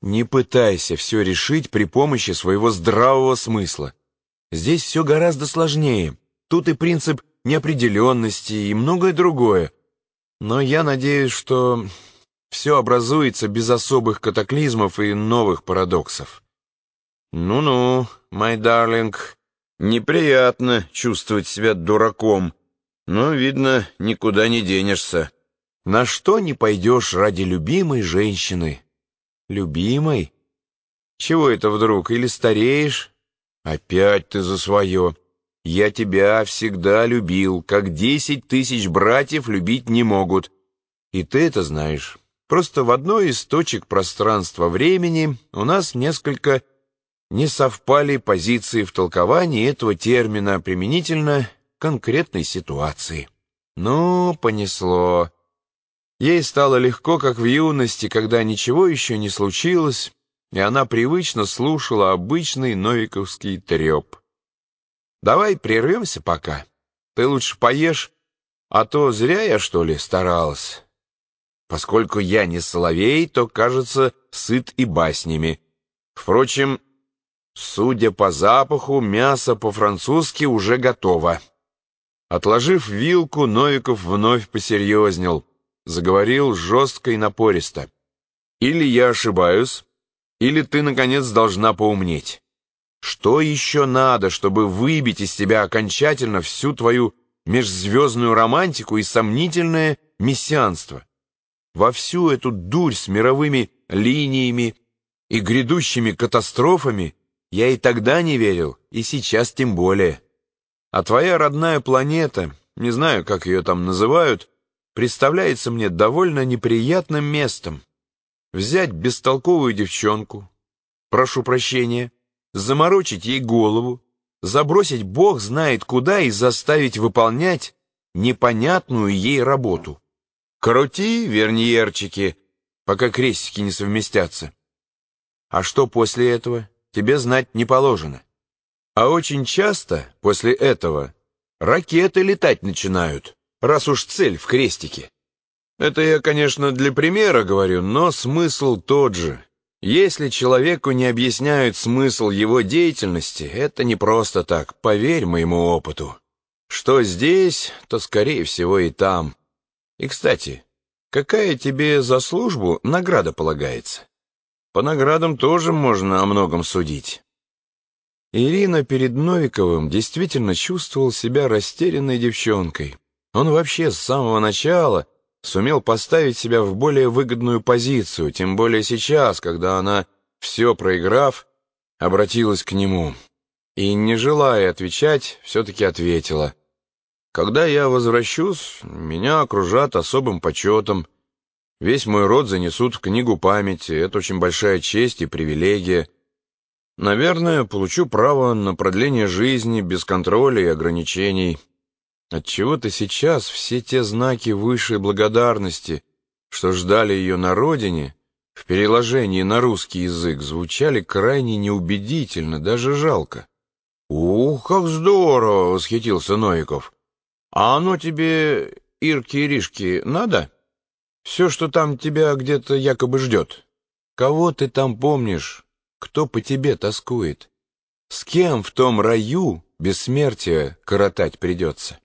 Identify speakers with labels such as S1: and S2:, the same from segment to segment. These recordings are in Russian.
S1: Не пытайся все решить при помощи своего здравого смысла. Здесь все гораздо сложнее. Тут и принцип неопределенности, и многое другое. Но я надеюсь, что все образуется без особых катаклизмов и новых парадоксов. Ну-ну, мой дарлинг, неприятно чувствовать себя дураком, но, видно, никуда не денешься. На что не пойдешь ради любимой женщины? Любимой? Чего это вдруг? Или стареешь? Опять ты за свое. Я тебя всегда любил, как десять тысяч братьев любить не могут. И ты это знаешь. Просто в одной из точек пространства-времени у нас несколько не совпали позиции в толковании этого термина применительно конкретной ситуации. Ну, понесло. Ей стало легко, как в юности, когда ничего еще не случилось, и она привычно слушала обычный новиковский треп. «Давай прервемся пока. Ты лучше поешь, а то зря я, что ли, старалась. Поскольку я не соловей, то, кажется, сыт и баснями. Впрочем, судя по запаху, мясо по-французски уже готово». Отложив вилку, Новиков вновь посерьезнел заговорил жестко и напористо. «Или я ошибаюсь, или ты, наконец, должна поумнеть. Что еще надо, чтобы выбить из тебя окончательно всю твою межзвездную романтику и сомнительное мессианство? Во всю эту дурь с мировыми линиями и грядущими катастрофами я и тогда не верил, и сейчас тем более. А твоя родная планета, не знаю, как ее там называют, представляется мне довольно неприятным местом. Взять бестолковую девчонку, прошу прощения, заморочить ей голову, забросить бог знает куда и заставить выполнять непонятную ей работу. Крути верниерчики, пока крестики не совместятся. А что после этого, тебе знать не положено. А очень часто после этого ракеты летать начинают раз уж цель в крестике. Это я, конечно, для примера говорю, но смысл тот же. Если человеку не объясняют смысл его деятельности, это не просто так, поверь моему опыту. Что здесь, то, скорее всего, и там. И, кстати, какая тебе за службу награда полагается? По наградам тоже можно о многом судить. Ирина перед Новиковым действительно чувствовал себя растерянной девчонкой. Он вообще с самого начала сумел поставить себя в более выгодную позицию, тем более сейчас, когда она, все проиграв, обратилась к нему. И, не желая отвечать, все-таки ответила. «Когда я возвращусь, меня окружат особым почетом. Весь мой род занесут в книгу памяти, это очень большая честь и привилегия. Наверное, получу право на продление жизни без контроля и ограничений». Отчего-то сейчас все те знаки высшей благодарности, что ждали ее на родине, в переложении на русский язык звучали крайне неубедительно, даже жалко. «Ух, как здорово!» — восхитился Новиков. «А оно тебе, Ирки-Иришки, надо? Все, что там тебя где-то якобы ждет. Кого ты там помнишь? Кто по тебе тоскует? С кем в том раю бессмертие коротать придется?»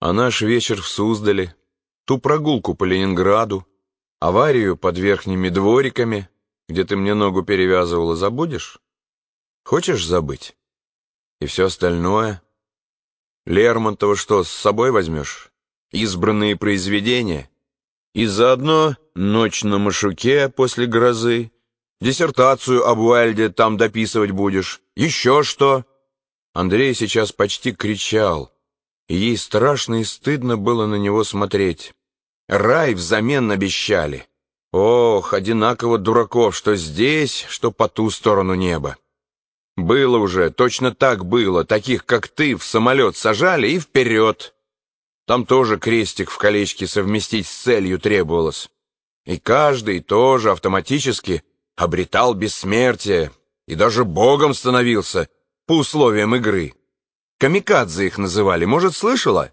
S1: А наш вечер в Суздале, ту прогулку по Ленинграду, аварию под верхними двориками, где ты мне ногу перевязывала, забудешь? Хочешь забыть? И все остальное? Лермонтова что, с собой возьмешь? Избранные произведения? И заодно ночь на Машуке после грозы, диссертацию об Уайльде там дописывать будешь, еще что? Андрей сейчас почти кричал — ей страшно и стыдно было на него смотреть. Рай взамен обещали. Ох, одинаково дураков, что здесь, что по ту сторону неба. Было уже, точно так было, таких, как ты, в самолет сажали и вперед. Там тоже крестик в колечке совместить с целью требовалось. И каждый тоже автоматически обретал бессмертие и даже богом становился по условиям игры. Камикадзе их называли, может, слышала?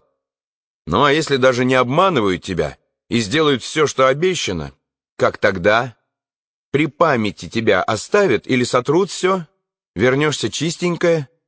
S1: Ну, а если даже не обманывают тебя и сделают все, что обещано, как тогда? при памяти тебя оставят или сотрут все, вернешься чистенькая,